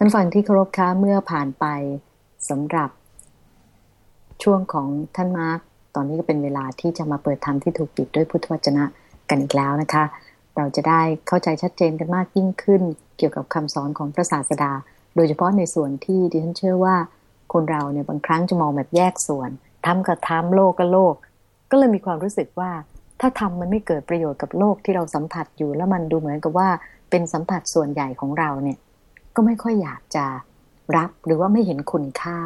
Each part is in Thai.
ท่านฟังที่เคารพคะเมื่อผ่านไปสำหรับ ช่วงของท่านมาร์กตอนนี้ก็เป็นเวลาที่จะมาเปิดธรรมที่ถูกปิดด้วยพุทธวจนะกันอีกแล้วนะคะ เราจะได้เข้าใจชัดเจนกันมากยิ่งขึ้น เกี่ยวกับคำสอนของพระศาสดา โดยเฉพาะในส่วนที่ดิฉันเชื่อว่า คนเราเนี่ยบางครั้งจะมองแบบแยกส่วนธรรมก็ธรรมโลกก็โลก ก็เลยมีความรู้สึกว่า ถ้าธรรมมันไม่เกิดประโยชน์กับโลกที่เราสัมผัสอยู่แล้วมันดูเหมือนกับว่าเป็นสัมผัสส่วนใหญ่ของเราเนี่ย ก็ไม่ค่อยอยากจะรับหรือว่าไม่เห็นคุณค่า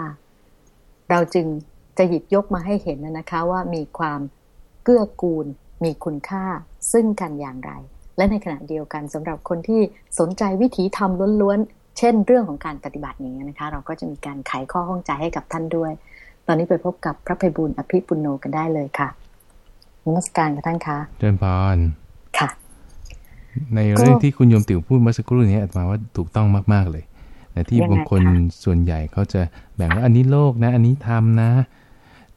เราจึงจะหยิบยกมาให้เห็นนะคะว่ามีความเกื้อกูล มีคุณค่าซึ่งกันอย่างไร และในขณะเดียวกันสำหรับคนที่สนใจวิถีธรรมล้วนๆ เช่น เรื่องของการปฏิบัติอย่างนี้นะคะ เราก็จะมีการไขข้อห้องใจให้กับท่านด้วย ตอนนี้ไปพบกับพระภัยบุญอภิปุโนกันได้เลยค่ะนมัสการกับท่านคะเจริญพร ในเรื่องที่คุณโยมติ๋วพูดเมื่อสักครู่นี้อาตมาว่าถูกต้องมาก ๆเลยแต่ที่บางคนส่วนใหญ่เขาจะแบ่งว่าอันนี้โลกนะ อันนี้ธรรมนะ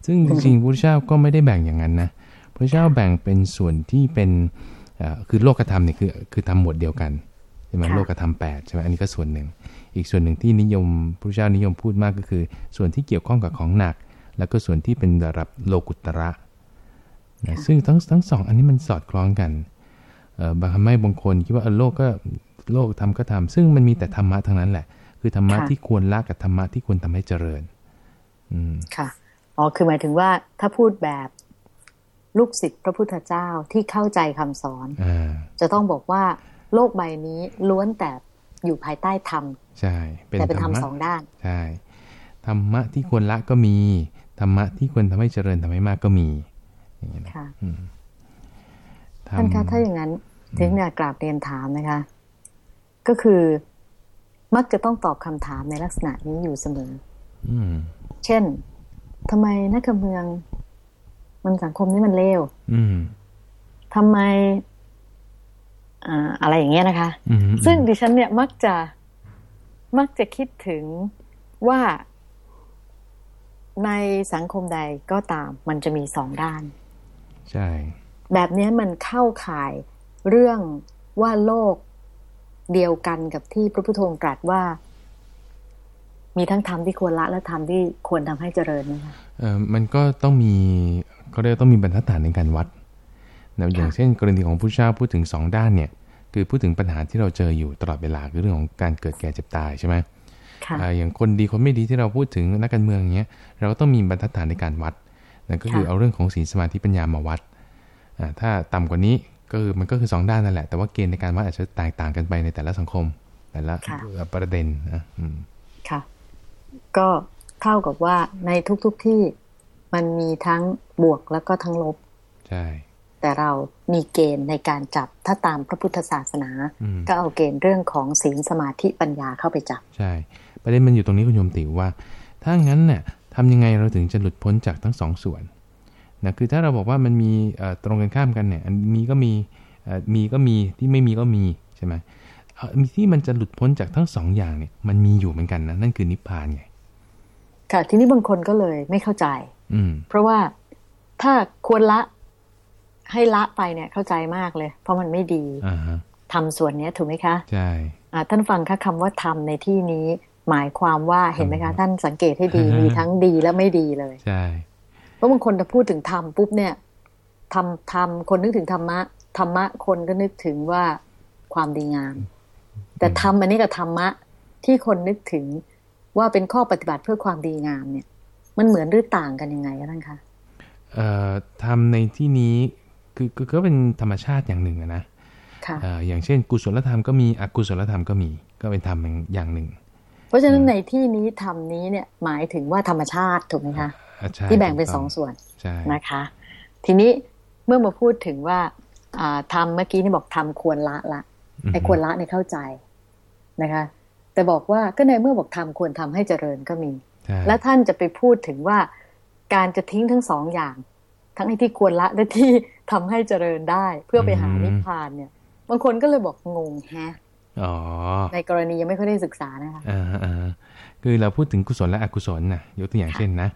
ซึ่งจริงๆพระเจ้าก็ไม่ได้แบ่งอย่างนั้นนะพระเจ้าแบ่งเป็นส่วนที่เป็นคือโลกธรรมเนี่ยคือคือทำหมวดเดียวกันใช่ไหมโลกธรรมแปดใช่ไหมอันนี้ก็ส่วนหนึ่ง อีกส่วนหนึ่งที่นิยมพระเจ้านิยมพูดมากก็คือ ส่วนที่เกี่ยวข้องกับของหนัก แล้วก็ส่วนที่เป็นระดับโลกุตระนะซึ่งทั้งทั้งสองอันนี้มันสอดคล้องกัน บางทำให้บางคนคิดว่าโลกก็โลกทำก็ทำซึ่งมันมีแต่ธรรมะทั้งนั้นแหละ คือธรรมะที่ควรละกับธรรมะที่ควรทำให้เจริญ อืมค่ะอ๋อคือหมายถึงว่าถ้าพูดแบบลูกศิษย์พระพุทธเจ้าที่เข้าใจคำสอนอจะต้องบอกว่าโลกใบนี้ล้วนแต่อยู่ภายใต้ธรรมใช่แต่เป็นธรรมสองด้านใช่ธรรมะที่ควรละก็มีธรรมะที่ควรทำให้เจริญทำให้มากก็มีอย่างนี้นะค่ะ ท่านคะถ้าอย่างนั้นถึงอยากกราบเรียนถามนะคะ ก็คือมักจะต้องตอบคำถามในลักษณะนี้อยู่เสมอเช่นทำไมนักการเมือง มันสังคมนี้มันเลวทำไมอะไรอย่างเงี้ยนะคะ ซึ่งดิฉันเนี่ยมักจะมักจะคิดถึงว่าในสังคมใดก็ตาม มันจะมีสองด้าน ใช่ แบบนี้มันเข้าข่ายเรื่องว่าโลกเดียวกันกับที่พระพุทธองค์ตรัสว่า มีทั้งธรรมที่ควรละและธรรมที่ควรทำให้เจริญนะคะเออมันก็ต้องมีก็เรียกต้องมีบรรทัดฐานในการวัดนะอย่างเช่น กรณีของผู้เจ้าพูดถึงสองด้านเนี่ย คือพูดถึงปัญหาที่เราเจออยู่ตลอดเวลาคือเรื่องของการเกิดแก่เจ็บตายใช่ไหมอย่างคนดีคนไม่ดีที่เราพูดถึงนักการเมืองอย่างเงี้ยเราก็ต้องมีบรรทัดฐานในการวัดนั่นก็คือเอาเรื่องของศีลสมาธิปัญญามาวัด ถ้าต่ำกว่านี้ก็คือมันก็คือสองด้านนั่นแหละ แต่ว่าเกณฑ์ในการวัดอาจจะแตกต่างกันไปในแต่ละสังคม แต่ละประเด็นนะค่ะ ก็เท่ากับว่าในทุกๆทที่มันมีทั้งบวกแล้วก็ทั้งลบ ใช่ แต่เรามีเกณฑ์ในการจับถ้าตามพระพุทธศาสนา ก็เอาเกณฑ์เรื่องของศีลสมาธิปัญญาเข้าไปจับ ใช่ ประเด็นมันอยู่ตรงนี้คุณโยมติว่า ถ้างั้นเนี่ยทำยังไงเราถึงจะหลุดพ้นจากทั้งสองส่วน นะคือถ้าเราบอกว่ามันมีตรงกันข้ามกันเนี่ยมีก็มีมีก็มีที่ไม่มีก็มีใช่ไหมมีที่มันจะหลุดพ้นจากทั้งสองอย่างเนี่ยมันมีอยู่เหมือนกันนะนั่นคือนิพพานไงค่ะทีนี้บางคนก็เลยไม่เข้าใจ อืเพราะว่าถ้าควรละให้ละไปเนี่ยเข้าใจมากเลย เพราะมันไม่ดีทำส่วนนี้ถูกไหมคะใช่ท่านฟังค่ะคำว่าทำในที่นี้ หมายความว่าเห็นไหมคะ ท่านสังเกตให้ดีมีทั้งดีและไม่ดีเลย ใช่ เพราะบางคนจะพูดถึงธรรมปุ๊บเนี่ยทำทำคนนึกถึงธรรมะธรรมะคนก็นึกถึงว่าความดีงาม แต่ธรรมอันนี้กับธรรมะที่คนนึกถึงว่าเป็นข้อปฏิบัติเพื่อความดีงามเนี่ย มันเหมือนหรือต่างกันยังไงท่านคะเอ่อทำในที่นี้คือก็เป็นธรรมชาติอย่างหนึ่งนะค่ะอย่างเช่น กุศลธรรมก็มีอกุศลธรรมก็มีก็เป็นธรรมอย่างหนึ่ง เพราะฉะนั้นในที่นี้ธรรมนี้เนี่ยหมายถึงว่าธรรมชาติถูกไหมคะ ที่แบ่งเป็นสองส่วนนะคะ ทีนี้เมื่อมาพูดถึงว่าทำเมื่อกี้นี่บอกทำควรละละไอ้ควรละเนี่ยเข้าใจนะคะ แต่บอกว่าก็ในเมื่อบอกทำควรทำให้เจริญก็มี และท่านจะไปพูดถึงว่าการจะทิ้งทั้งสองอย่าง ทั้งไอ้ที่ควรละและที่ทำให้เจริญได้ เพื่อไปหานิพพานเนี่ย บางคนก็เลยบอกงงแฮะในกรณียังไม่ค่อยได้ศึกษานะคะอ่า คือเราพูดถึงกุศลและอกุศลนะยกตัวอย่างเช่นนะ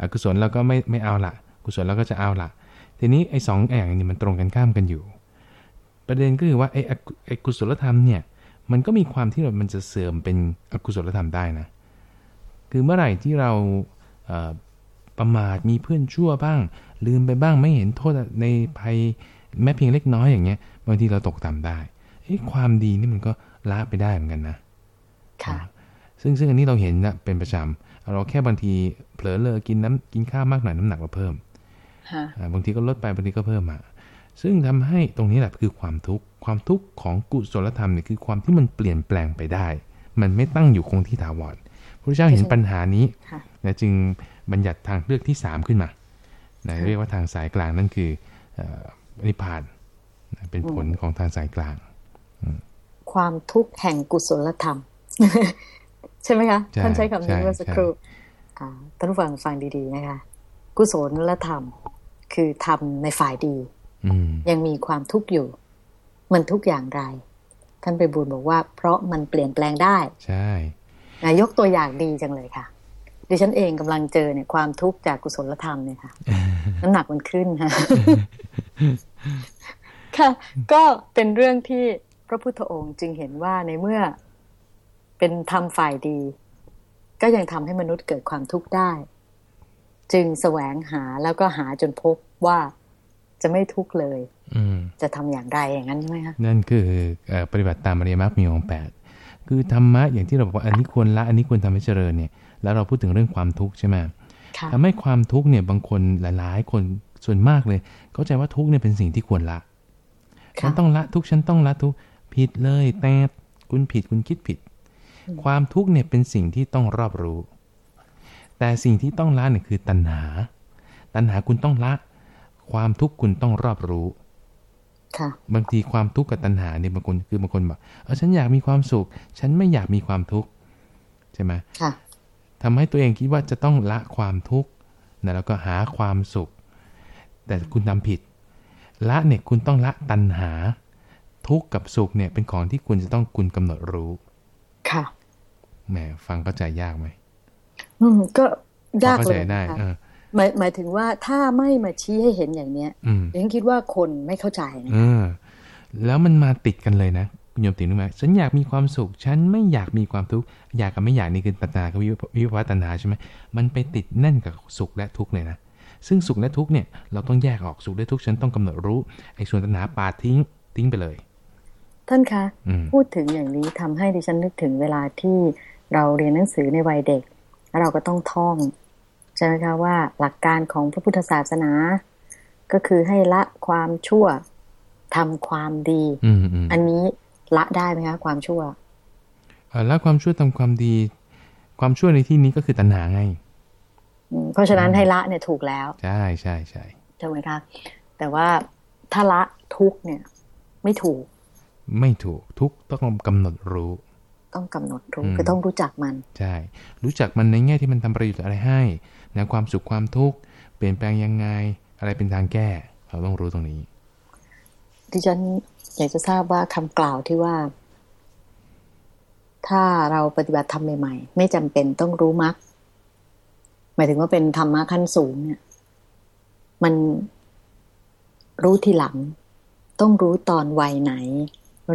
อกุศลเราก็ไม่ไม่เอาละกุศลเราก็จะเอาละทีนี้ไอ้สองอย่างนี้มันตรงกันข้ามกันอยู่ ประเด็นก็คือว่าไอ้ไอ้กุศลธรรมเนี่ยมันก็มีความที่แบบมันจะเสื่อมเป็นอกุศลธรรมได้นะ คือเมื่อไหร่ที่เราประมาทมีเพื่อนชั่วบ้าง ลืมไปบ้างไม่เห็นโทษในภัยแม้เพียงเล็กน้อยอย่างเงี้ยบางทีเราตกต่ำได้ความดีนี่มันก็ละไปได้เหมือนกันนะค่ะ ซึ่งซึ่งอันนี้เราเห็นนะเป็นประจำเราแค่บางทีเผลอเลอกินน้ำกินข้าวมากหน่อยน้ำหนักเราเพิ่มบางทีก็ลดไปบางทีก็เพิ่มมาซึ่งทำให้ตรงนี้แหละคือความทุกข์ความทุกข์ของกุศลธรรมเนี่ยคือความที่มันเปลี่ยนแปลงไปได้ มันไม่ตั้งอยู่คงที่ถาวรพระเจ้าเห็นปัญหานี้นะจึงบัญญัติทางเลือกที่สามขึ้นมานะเรียกว่าทางสายกลางนั่นคือนิพพานเป็นผลของทางสายกลาง ความทุกข์แห่งกุศลธรรม ใช่ไหมคะ ท่านใช้คำนี้เมื่อสักครู่ท่านผู้ฟังฟังดีๆนะคะ กุศลธรรมคือทำในฝ่ายดียังมีความทุกข์อยู่ มันทุกอย่างไร ท่านไปบูลบอกว่า เพราะมันเปลี่ยนแปลงได้ ใช่นายกตัวอย่างดีจังเลยค่ะ ดิฉันเองกำลังเจอเนี่ยความทุกข์จากกุศลธรรมเนี่ยค่ะน้ำหนักมันขึ้นค่ะค่ะ ก็เป็นเรื่องที่พระพุทธองค์จึงเห็นว่าในเมื่อ เป็นทำฝ่ายดี ก็ยังทำให้มนุษย์เกิดความทุกข์ได้ จึงแสวงหาแล้วก็หาจนพบว่าจะไม่ทุกข์เลยจะทำอย่างไรอย่างนั้นใช่ไหมคะนั่นคือปฏิบัติตามอริยมรรคมีองค์แปดคือธรรมะอย่างที่เราบอกว่าอันนี้ควรละอันนี้ควรทำให้เจริญเนี่ย แล้วเราพูดถึงเรื่องความทุกข์ใช่ไหมทำให้ความทุกข์เนี่ยบางคนหลาย ๆ คนส่วนมากเลย เข้าใจว่าทุกข์เนี่ยเป็นสิ่งที่ควรละฉันต้องละทุกฉันต้องละทุกผิดเลยแต่คุณผิดคุณคิดผิด ความทุกข์เนี่ยเป็นสิ่งที่ต้องรอบรู้ แต่สิ่งที่ต้องละเนี่ยคือตัณหา ตัณหาคุณต้องละ ความทุกข์คุณต้องรอบรู้บางทีความทุกข์กับตัณหาเนี่ยบางคนคือบางคนบอกเออฉันอยากมีความสุข ฉันไม่อยากมีความทุกข์ใช่ไหมทำให้ตัวเองคิดว่าจะต้องละความทุกข์นะแล้วก็หาความสุข แต่คุณทาผิด ละเนี่ยคุณต้องละตัณหา ทุกข์กับสุขเนี่ยเป็นของที่คุณจะต้องคุณกำหนดรู้ค่ะ แหมฟังเข้าใจยากไหมอืมก็ยากเลยได้หมายหมายถึงว่าถ้าไม่มาชี้ให้เห็นอย่างเนี้ยยังคิดว่าคนไม่เข้าใจนะแล้วมันมาติดกันเลยนะคุณโยมติดนึกไหมฉันอยากมีความสุข ฉันไม่อยากมีความทุกข์อยากกับไม่อยากนี่คือตัณหากับวิวัฒนาใช่ไหมมันไปติดแน่นกับสุขและทุกข์เลยนะซึ่งสุขและทุกข์เนี่ยเราต้องแยกออกสุขและทุกข์ฉันต้องกำหนดรู้ไอ้ส่วนตัณหาปาดทิ้งทิ้งไปเลย ท่านคะ พูดถึงอย่างนี้ทำให้ดิฉันนึกถึงเวลาที่ เราเรียนหนังสือในวัยเด็ก แล้วเราก็ต้องท่อง ใช่ไหมคะว่าหลักการของพระพุทธศาสนา ก็คือให้ละความชั่วทำความดีอันนี้ละได้ไหมคะความชั่วละความชั่วทำความดี ความชั่วในที่นี้ก็คือตัณหาไงเพราะฉะนั้นให้ละเนี่ยถูกแล้ว ใช่ใช่ใช่ใช่ไหมคะแต่ว่าถ้าละทุกเนี่ย ไม่ถูก ไม่ถูกทุกต้องกำหนดรู้ ต้องกำหนดรู้คือต้องรู้จักมันใช่รู้จักมันในแง่ที่มันทำประโยชน์อะไรให้นะความสุขความทุกข์เปลี่ยนแปลงยังไง อะไรเป็นทางแก้ เราต้องรู้ตรงนี้ดิฉันอยากจะทราบว่าคำกล่าวที่ว่า ถ้าเราปฏิบัติธรรมใหม่ๆ ไม่จำเป็นต้องรู้มรรคหมายถึงว่าเป็นธรรมะขั้นสูงเนี่ย มันรู้ทีหลัง ต้องรู้ตอนวัยไหน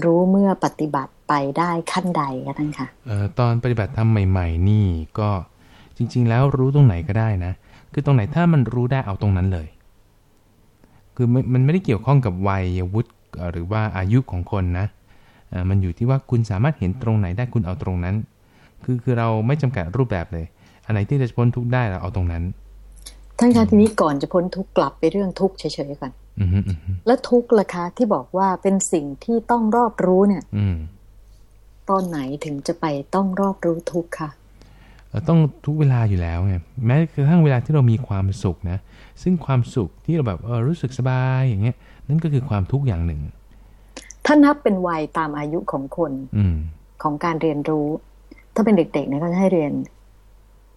รู้เมื่อปฏิบัติ ไปได้ขั้นใดคะท่านคะเอ่อตอนปฏิบัติทำใหม่ ๆ นี่ก็จริง ๆ แล้วรู้ตรงไหนก็ได้นะ คือตรงไหนถ้ามันรู้ได้เอาตรงนั้นเลย คือมันไม่ได้เกี่ยวข้องกับวัยวุฒิหรือว่าอายุของคนนะมันอยู่ที่ว่าคุณสามารถเห็นตรงไหนได้คุณเอาตรงนั้น คือคือเราไม่จำกัดรูปแบบเลยอันไหนที่จะพ้นทุกได้เราเอาตรงนั้นท่านคะทีนี้ก่อนจะพ้นทุกกลับไปเรื่องทุกเฉยๆก่อนแล้วทุกล่ะคะที่บอกว่าเป็นสิ่งที่ต้องรอบรู้เนี่ย ตอนไหนถึงจะไปต้องรอบรู้ทุกค่ะต้องทุกเวลาอยู่แล้วไงแม้กระทั่งเวลาที่เรามีความสุขนะซึ่งความสุขที่เราแบบเออรู้สึกสบายอย่างเงี้ย นั่นก็คือความทุกข์อย่างหนึ่ง ถ้านับเป็นวัยตามอายุของคน อืของการเรียนรู้ ถ้าเป็นเด็กๆเนี่ยก็จะให้เรียน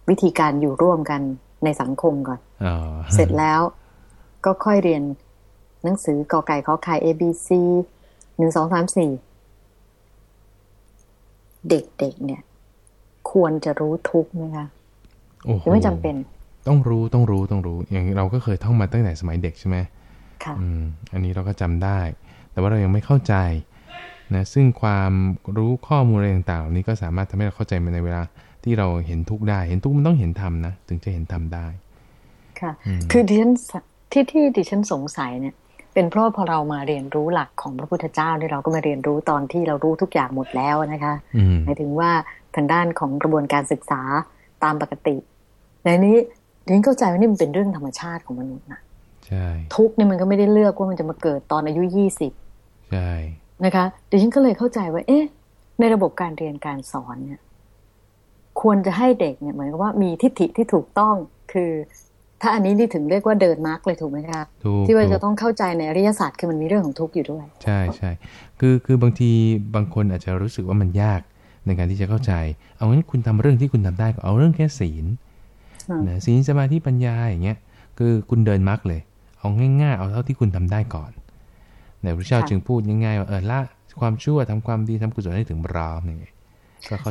วิธีการอยู่ร่วมกันในสังคมก่อนอเสร็จแล้วก็ค่อยเรียนหนังสือกอไก่ขอไข่ A B C หนึ่งสองสามสี่ เด็กๆเนี่ย ควรจะรู้ทุกไหมคะหรือไม่จำเป็น ต้องรู้ต้องรู้ต้องรู้ อย่างเราก็เคยท่องมาตั้งแต่สมัยเด็กใช่ไหมค่ะอืมอันนี้เราก็จำได้ แต่ว่าเรายังไม่เข้าใจนะซึ่งความรู้ข้อมูลอะไรต่างๆเหล่านี้ก็สามารถทำให้เราเข้าใจมันในเวลาที่เราเห็นทุกข์ได้ เห็นทุกข์มันต้องเห็นธรรมนะ ถึงจะเห็นธรรมได้ ค่ะ คือดิฉันที่ที่ดิฉันสงสัยเนี่ย เป็นเพราะพอเรามาเรียนรู้หลักของพระพุทธเจ้าเนี่ยเราก็มาเรียนรู้ตอนที่เรารู้ทุกอย่างหมดแล้วนะคะอืมหมายถึงว่าทางด้านของกระบวนการศึกษาตามปกติในนี้ดิฉันเข้าใจว่านี่มันเป็นเรื่องธรรมชาติของมนุษย์นะใช่ทุกข์เนี่ยมันก็ไม่ได้เลือกว่ามันจะมาเกิดตอนอายุยี่สิบใช่นะคะดิฉันก็เลยเข้าใจว่า เอ๊ะ ในระบบการเรียนการสอนเนี่ย ควรจะให้เด็กเนี่ยเหมือนกับว่ามีทิฏฐิที่ถูกต้องคือ ถ้าอันนี้นี่ถึงเรียกว่าเดินมาร์กเลยถูกไหมคะถูกที่ว่าถูจะกต้องเข้าใจในอริยศาสตร์คือมันมีเรื่องของทุกข์อยู่ด้วย ใช่ใช่คือคือบางทีบางคนอาจจะรู้สึกว่ามันยากในการที่จะเข้าใจ เอางั้นคุณทำเรื่องที่คุณทำได้ก็เอาเรื่องแค่ศีลอืมนะศีลสมาธิปัญญาอย่างเงี้ยคือคุณเดินมรรคเลย เอาง่าย ๆ เอาเท่าที่คุณทำได้ก่อนในพระเจ้าจึงพูดง่ายๆว่าเออละความชั่วทำความดีทำกุศลให้ถึงพร้อมอย่างเงี้ยก็เข้าใจ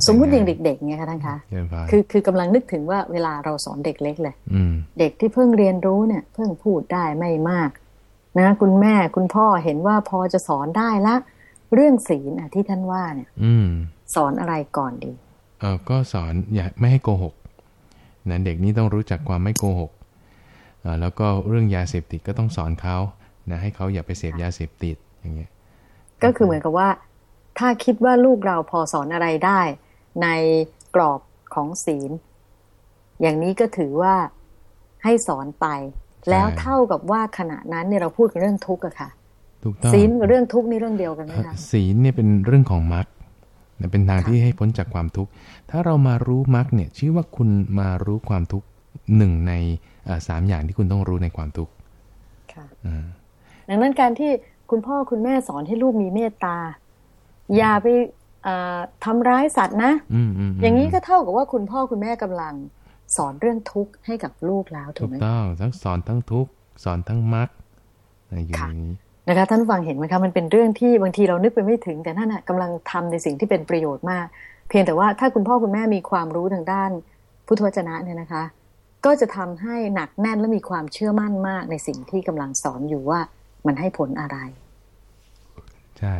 สมมุติอย่างง่ายเด็กๆเนี่ยค่ะท่านคะเดินไปคือคือกำลังนึกถึงว่าเวลาเราสอนเด็กเล็กเลยอืมเด็กที่เพิ่งเรียนรู้เนี่ย เพิ่งพูดได้ไม่มาก นะ คุณแม่คุณพ่อเห็นว่าพอจะสอนได้ละ เรื่องศีลอะที่ท่านว่าเนี่ย อืมสอนอะไรก่อนดีเออก็สอนอย่าไม่ให้โกหกนะเด็กนี่ต้องรู้จักความไม่โกหกเอ่อแล้วก็เรื่องยาเสพติดก็ต้องสอนเขานะให้เขาอย่าไปเสพยาเสพติดอย่างเงี้ยก็คือเหมือนกับว่า ถ้าคิดว่าลูกเราพอสอนอะไรได้ ในกรอบของศีล อย่างนี้ก็ถือว่าให้สอนไป แล้วเท่ากับว่าขณะนั้นเนี่ยเราพูดกันเรื่องทุกข์อะค่ะถูกต้องศีลกับเรื่องทุกข์นี่เรื่องเดียวกันไหมคะศีลเนี่ยเป็นเรื่องของมรรคนะเป็นทางที่ให้พ้นจากความทุกข์ ถ้าเรามารู้มรรคเนี่ยชื่อว่าคุณมารู้ความทุกข์หนึ่งในเอ่อสามอย่างที่คุณต้องรู้ในความทุกข์ค่ะอ่าดังนั้นการที่คุณพ่อคุณแม่สอนให้ลูกมีเมตตา อย่าไปเอ่อทำร้ายสัตว์นะอืมอืมมอย่างนี้ก็เท่ากับว่าคุณพ่อคุณแม่กำลังสอนเรื่องทุกข์ให้กับลูกแล้วถูถูกกไหมต้องทั้งสอนทั้งทุกข์สอนทั้งมรรคนะอยู่ค่ะในนี้นะคะท่านผู้ฟังเห็นไหมคะมันเป็นเรื่องที่บางทีเรานึกไปไม่ถึง แต่นั่นน่ะกำลังทำในสิ่งที่เป็นประโยชน์มาก เพียงแต่ว่าถ้าคุณพ่อคุณแม่มีความรู้ทางด้านพุทธวจนะเนี่ยนะคะ ก็จะทำให้หนักแน่นและมีความเชื่อมั่นมากในสิ่งที่กำลังสอนอยู่ว่ามันให้ผลอะไร ใช่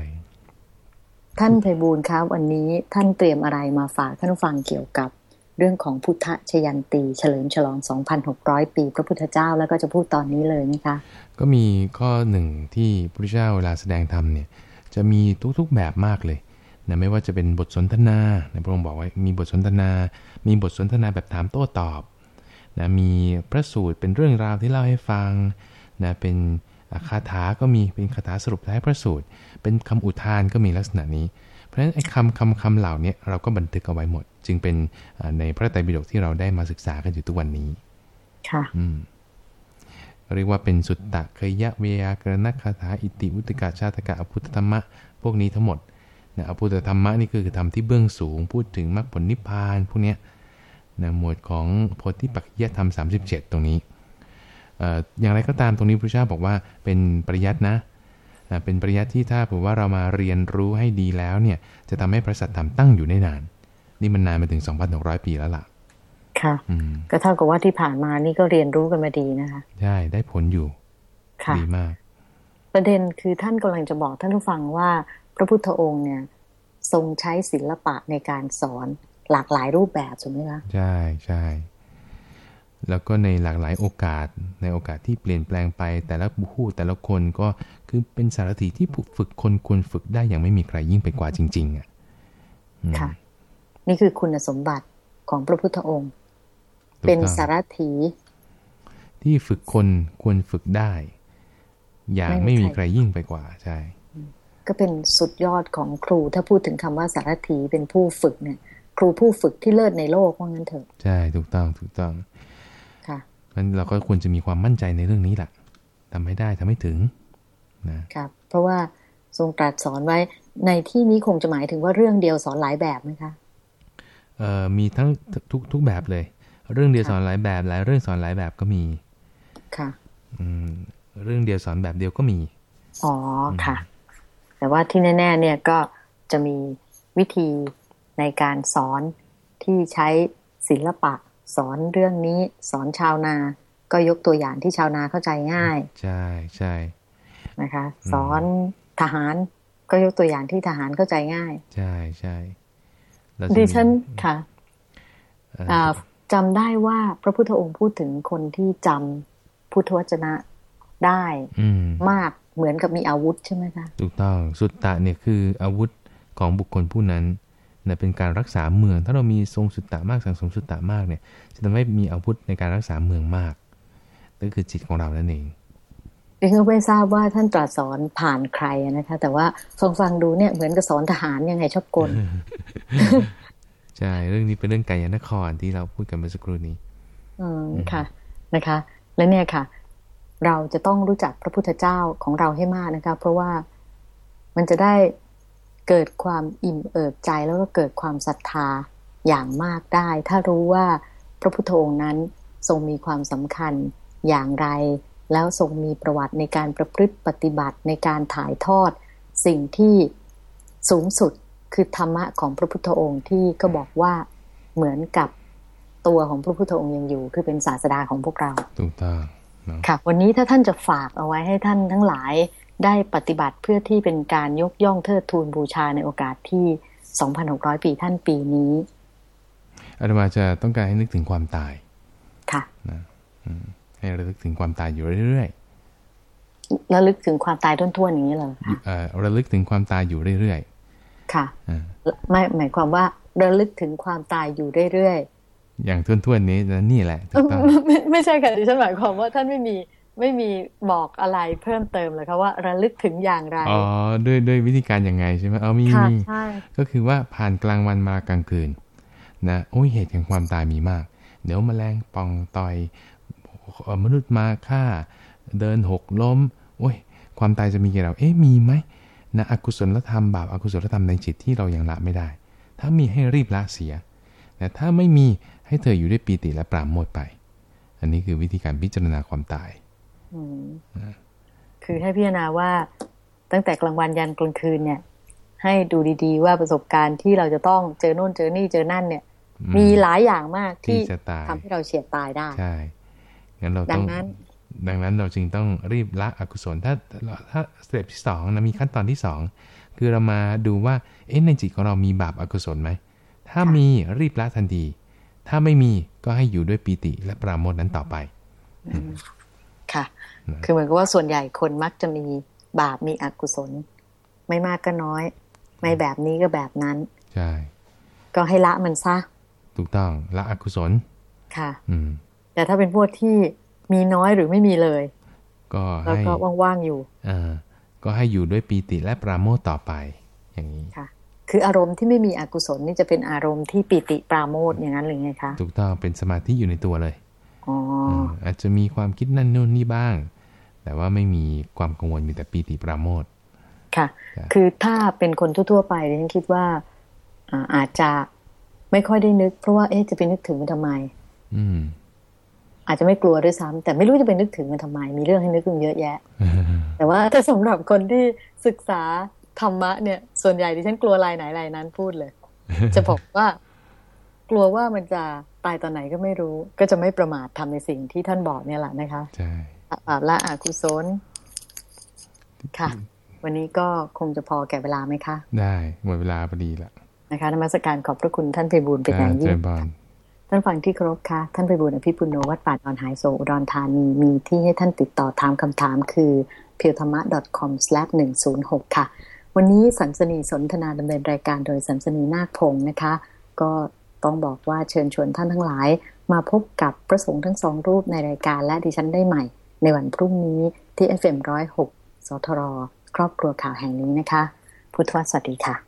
ท่านไพบูลย์ครับวันนี้ท่านเตรียมอะไรมาฝากท่านผู้ฟังเกี่ยวกับเรื่องของพุทธชยันตีเฉลิมฉลอง 2,600 ปี พระพุทธเจ้าแล้วก็จะพูดตอนนี้เลยนะคะ ก็มีข้อหนึ่งที่พระพุทธเจ้าเวลาแสดงธรรมเนี่ยจะมีทุกๆแบบมากเลยนะไม่ว่าจะเป็นบทสนทนานะพระองค์บอกไว้มีบทสนทนา มีบทสนทนาแบบถามโต้ตอบนะมีพระสูตรเป็นเรื่องราวที่เล่าให้ฟังนะเป็น คาถาก็มีเป็นคาถาสรุปท้ายพระสูตร เป็นคำอุทานก็มีลักษณะนี้ เพราะฉะนั้นไอ้คำคำคำเหล่านี้เราก็บันทึกเอาไว้หมด จึงเป็นอ่าในพระไตรปิฎกที่เราได้มาศึกษากันอยู่ทุกวันนี้ ค่ะ อืมเรียกว่าเป็นสุตตะเคยะเวยากรณคาถาอิติวุติกาชาตกะอภุตธรรมะ พวกนี้ทั้งหมดนะอภุตธรรมะนี่คือธรรมที่เบื้องสูง พูดถึงมรรคผลนิพพานพวกเนี้ยนะหมวดของโพธิปักขิยธรรม37 ตรงนี้เอ่ออย่างไรก็ตามตรงนี้พระเจ้าบอกว่าเป็นปริยัตินะนะเป็นปริยัติที่ถ้าผมว่าเรามาเรียนรู้ให้ดีแล้วเนี่ยจะทำให้พระสัตธรรมตั้งอยู่ได้นาน นี่มันนานมาถึง 2,600 ปีแล้วล่ะ ค่ะอืมก็เท่ากับว่าที่ผ่านมานี่ก็เรียนรู้กันมาดีนะคะใช่ได้ผลอยู่ค่ะดีมาก ประเด็นคือท่านกำลังจะบอกท่านผู้ฟังว่า พระพุทธองค์เนี่ย ทรงใช้ศิลปะในการสอนหลากหลายรูปแบบถูกไหมคะใช่ใช่ แล้วก็ในหลากหลายโอกาส ในโอกาสที่เปลี่ยนแปลงไป แต่ละผู้แต่ละคนก็คือเป็นสารถีที่ผู้ฝึกคนควรฝึกได้อย่างไม่มีใครยิ่งไปกว่าจริง ๆอะอืมค่ะนี่คือคุณสมบัติของพระพุทธองค์ถูกเป็นต้องสารถี ที่ฝึกคนควรฝึกได้ อย่างไม่ไม่มีมีใครใครยิ่งไปกว่าใช่ ก็เป็นสุดยอดของครู ถ้าพูดถึงคำว่าสารถีเป็นผู้ฝึกเนี่ย ครูผู้ฝึกที่เลิศในโลกว่างั้นเถอะใช่ถูกต้องถูกต้อง ค่ะงั้นเราก็ควรจะมีความมั่นใจในเรื่องนี้แหละทำให้ได้ทำให้ถึงนะครับเพราะว่าทรงตรัสสอนไว้ในที่นี้คงจะหมายถึงว่าเรื่องเดียวสอนหลายแบบไหมคะเอ่อมีทั้งทุกทุกแบบเลย เรื่องเดียวค่ะสอนหลายแบบหลายเรื่องสอนหลายแบบก็มีค่ะอืมเรื่องเดียวสอนแบบเดียวก็มีอ๋อค่ะ แต่ว่าที่แน่ๆเนี่ยก็จะมีวิธีในการสอนที่ใช้ศิลปะ สอนเรื่องนี้สอนชาวนา ก็ยกตัวอย่างที่ชาวนาเข้าใจง่าย ใช่ใช่นะคะอืมสอนทหารก็ยกตัวอย่างที่ทหารเข้าใจง่าย ใช่ใช่ดิฉันค่ะจำได้ว่าพระพุทธองค์พูดถึงคนที่จำพุทธวจนะได้มากเหมือนกับมีอาวุธใช่ไหมคะถูกต้องสุตตะเนี่ยคืออาวุธของบุคคลผู้นั้น นะเป็นการรักษาเมือง ถ้าเรามีทรงสุตตะมากสังสมสุตตะมากเนี่ยจะทำให้มีอาวุธในการรักษาเมืองมากนั่นคือจิตของเรานั่นเองดิฉันไม่ทราบว่าท่านตรัสสอนผ่านใครนะคะ แต่ว่าฟังฟังดูเนี่ยเหมือนกับสอนทหารยังไงชอบกลใช่เรื่องนี้เป็นเรื่องกายนครที่เราพูดกันเมื่อสักครู่นี้ อืมค่ะนะคะ และเนี่ยค่ะ เราจะต้องรู้จักพระพุทธเจ้าของเราให้มากนะคะ เพราะว่ามันจะได้ เกิดความอิ่มเอิบใจแล้วก็เกิดความศรัทธาอย่างมากได้ ถ้ารู้ว่าพระพุทโธนั้นทรงมีความสำคัญอย่างไร แล้วทรงมีประวัติในการประพฤติปฏิบัติในการถ่ายทอด สิ่งที่สูงสุดคือธรรมะของพระพุทธองค์ที่ก็บอกว่าเหมือนกับตัวของพระพุทธองค์ยังอยู่ คือเป็นศาสดาของพวกเราถูกต้องค่ะวันนี้ถ้าท่านจะฝากเอาไว้ให้ท่านทั้งหลาย ได้ปฏิบัติเพื่อที่เป็นการยกย่องเทิดทูนบูชาในโอกาสที่ 2,600 ปีท่านปีนี้อาตมาจะต้องการให้นึกถึงความตาย ค่ะนะให้ระลึกถึงความตายอยู่เรื่อยๆระลึกถึงความตายท้วนๆอย่างนี้เหรอคะระลึกถึงความตายอยู่เรื่อยๆ ค่ะไม่หมายความว่าระลึกถึงความตายอยู่เรื่อยๆอย่างท้วนๆนี้นี่แหละไม่ไม่ใช่ค่ะดิฉันหมายความว่าท่านไม่มี ไม่มีบอกอะไรเพิ่มเติมเลยคะว่าระลึกถึงอย่างไร อ๋อ ด้วยด้วยวิธีการอย่างไงใช่ไหมเอามีมีก็คือว่าผ่านกลางวันมากลางคืนนะโอ้ยเหตุแห่งความตายมีมาก เดี๋ยวมแมลงป่องต่อยมนุษย์มาฆ่า เดินหกล้ม โอ้ย ความตายจะมีแก่เรา เอ๊ะมีไหมนะอกุศลธรรมบาปอกุศลธรรมในจิตที่เรายังละไม่ได้ ถ้ามีให้รีบละเสียแต่ถ้าไม่มีให้เธออยู่ด้วยปีติและปราโมทไป อันนี้คือวิธีการพิจารณาความตาย คือให้พิจารณาว่าตั้งแต่กลางวันยันกลางคืนเนี่ย ให้ดูดีๆว่าประสบการณ์ที่เราจะต้องเจอโน่นเจอนี่เจอนั่นเนี่ย มีหลายอย่างมากที่ทำให้เราเฉียดตายได้ใช่งั้นเราต้องดังนั้นเราจึงต้องรีบละอกุศลถ้าถ้า step ที่สองนะมีขั้นตอนที่สองคือเรามาดูว่าเอ๊ะในจิตของเรามีบาปอกุศลไหมถ้ามีรีบละทันที ถ้าไม่มีก็ให้อยู่ด้วยปีติและปราโมทนั้นต่อไป ค่ะ คือเหมือนกับว่าส่วนใหญ่คนมักจะมีบาปมีอกุศล ไม่มากก็น้อย ไม่แบบนี้ก็แบบนั้น ใช่ ก็ให้ละมันซะ ถูกต้องละอกุศล ค่ะ อืม แต่ถ้าเป็นพวกที่มีน้อยหรือไม่มีเลย ก็แล้วก็ว่างๆอยู่อ่าก็ให้อยู่ด้วยปีติและปราโมทต่อไป อย่างนี้ค่ะคืออารมณ์ที่ไม่มีอกุศลนี่จะเป็นอารมณ์ที่ปีติปราโมทอย่างนั้นหรือไงคะถูกต้องเป็นสมาธิอยู่ในตัวเลย อาจจะมีความคิดนั่นนู่นนี่บ้าง แต่ว่าไม่มีความกังวลมีแต่ปีติปราโมทค่ะ คือถ้าเป็นคนทั่วๆไปฉันคิดว่าอาจจะไม่ค่อยได้นึก เพราะว่าเอ๊ะจะไปนึกถึงมันทำไม อืม อาจจะไม่กลัวด้วยซ้ำแต่ไม่รู้จะไปนึกถึงมันทำไม มีเรื่องให้นึกเยอะแยะ แต่ว่าถ้าสำหรับคนที่ศึกษาธรรมะเนี่ย ส่วนใหญ่ดิฉันกลัวลายไหนลายนั้นพูดเลย จะบอกว่า กลัวว่ามันจะ ตายตอนไหนก็ไม่รู้ ก็จะไม่ประมาททำในสิ่งที่ท่านบอกเนี่ยแหละนะคะใช่บาปละอาคุศลค่ะ วันนี้ก็คงจะพอแก่เวลาไหมคะ ได้หมดเวลาพอดีละนะคะนมัสการขอบพระคุณท่านไพบูลเป็นอย่างยิ่งท่านฟังที่เคารพค่ะ ท่านไพบูลอภิปุโนวัดป่าดอนหายโศอุดรธานีมีที่ให้ท่านติดต่อถามคำถามคือเพียวธรรมะ .com/106 ค่ะ วันนี้สันสนีสนทนาดำเนินรายการโดยสันสนีนาคพงศ์นะคะ ก็ ต้องบอกว่าเชิญชวนท่านทั้งหลาย มาพบกับพระสงฆ์ทั้งสองรูปในรายการและดิฉันได้ใหม่ ในวันพรุ่งนี้ที่ FM106 สทร ครอบครัวข่าวแห่งนี้นะคะ พุทธวสวัสดีค่ะ